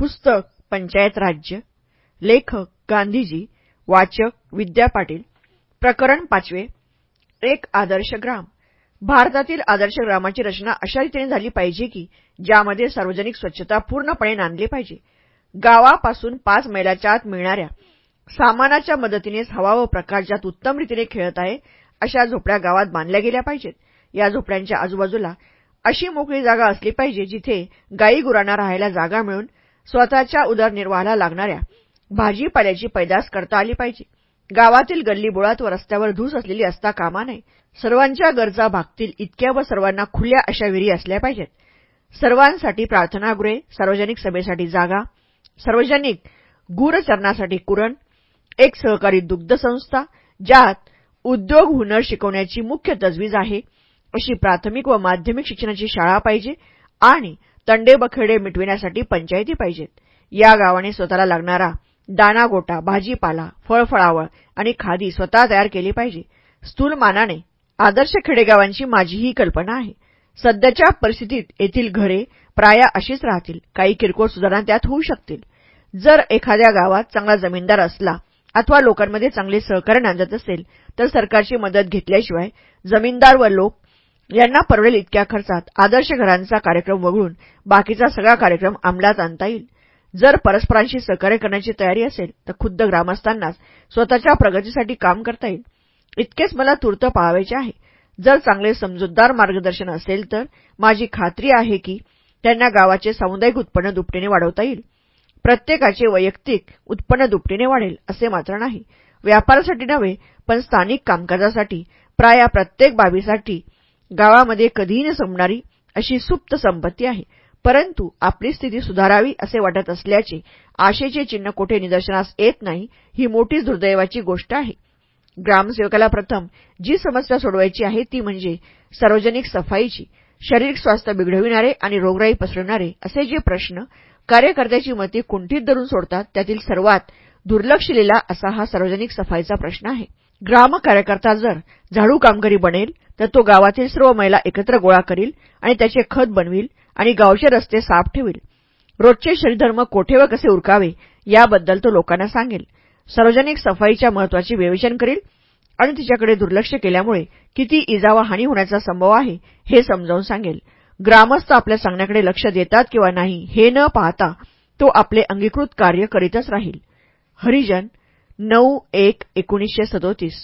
पुस्तक पंचायत राज्य लेखक गांधीजी वाचक विद्या पाटील प्रकरण पाचवे एक आदर्श ग्राम. भारतातील आदर्श ग्रामाची रचना अशा रीतीने झाली पाहिजे की ज्यामध्ये सार्वजनिक स्वच्छता पूर्णपणे नांदली पाहिजे. गावापासून पाच मैलाच्या आत मिळणाऱ्या सामानाच्या मदतीनेच हवा व प्रकाश ज्यात उत्तम रीतीने खेळत आहे अशा झोपड्या गावात बांधल्या गेल्या पाहिजेत. या झोपड्यांच्या आजूबाजूला अशी मोकळी जागा असली पाहिजे जिथे गायी गुरांना राहायला जागा मिळून स्वतःच्या उदरनिर्वाहाला लागणाऱ्या भाजीपाल्याची पैदास करता आली पाहिजे. गावातील गल्लीबोळात व रस्त्यावर धूस असलेली असता कामा नये. सर्वांच्या गरजा भागतील इतक्या व सर्वांना खुल्या अशा विहिरी असल्या पाहिजेत. सर्वांसाठी प्रार्थनागृहे सार्वजनिक सभेसाठी जागा सार्वजनिक गुरचरणासाठी कुरण एक सहकारी दुग्ध संस्था ज्यात उद्योग हुनर शिकवण्याची मुख्य तजवीज आहे. अशी प्राथमिक व माध्यमिक शिक्षणाची शाळा पाहिजे आणि तंडेबखेडे मिटविण्यासाठी पंचायती पाहिजेत. या गावाने स्वतःला लागणारा दाना गोटा भाजीपाला फळफळावळ आणि खादी स्वतः तयार केली पाहिजे. स्थूल मानाने आदर्श खेडेगावांची माझी ही कल्पना आहे. सध्याच्या परिस्थितीत येथील घरे प्राया अशीच राहतील. काही किरकोळ सुधारणा त्यात होऊ शकतील. जर एखाद्या गावात चांगला जमीनदार असला अथवा लोकांमध्ये चांगले सहकार्य नांदत असेल तर सरकारची मदत घेतल्याशिवाय जमीनदार व लोक यांना परवडेल इतक्या खर्चात आदर्श घरांचा कार्यक्रम वगळून बाकीचा सगळा कार्यक्रम अंमलात आणता येईल. जर परस्परांशी सहकार्य करण्याची तयारी असेल तर खुद्द ग्रामस्थांनाच स्वतःच्या प्रगतीसाठी काम करता येईल. इतकेच मला तूर्त पाहावायचे आहे. जर चांगले समजूतदार मार्गदर्शन असेल तर माझी खात्री आहे की त्यांना गावाचे सामुदायिक उत्पन्न दुपटीने वाढवता येईल. प्रत्येकाचे वैयक्तिक उत्पन्न दुपटीने वाढेल असे मात्र नाही. व्यापारासाठी नव्हे पण स्थानिक कामकाजासाठी प्राया प्रत्येक बाबीसाठी गावामध्ये कधीही न संपणारी अशी सुप्त संपत्ती आहे. परंतु आपली स्थिती सुधारावी असे वाटत असल्याचे आशेचे चिन्ह कोठे निदर्शनास येत नाही ही मोठीच दुर्दैवाची गोष्ट आहे. ग्रामसेवकाला प्रथम जी समस्या सोडवायची आहे ती म्हणजे सार्वजनिक सफाईची शारीरिक स्वास्थ्य बिघडविणारे आणि रोगराई पसरविणारे असे जे प्रश्न कार्यकर्त्याची मते कुंठीत धरून सोडतात त्यातील सर्वात दुर्लक्षलेला असा हा सार्वजनिक सफाईचा प्रश्न आहे. ग्रामकार्यकर्ता जर झाडू कामगारी बनेल तर तो गावातील सर्व महिला एकत्र गोळा करील आणि त्याचे खत बनविल आणि गावचे रस्ते साफ ठेवील. रोजचे शरीरधर्म कोठे व कसे उरकावे याबद्दल तो लोकांना सांगेल. सार्वजनिक सफाईच्या महत्त्वाचे विवेचन करील आणि तिच्याकडे दुर्लक्ष केल्यामुळे किती इजा व हानी होण्याचा संभव आहे हे समजावून सांगेल. ग्रामस्थ आपल्या सांगण्याकडे लक्ष देतात किंवा नाही हे न पाहता तो आपले अंगीकृत कार्य करीतच राहील. हरिजन नऊ एक एकोणीसशे सदोतीस.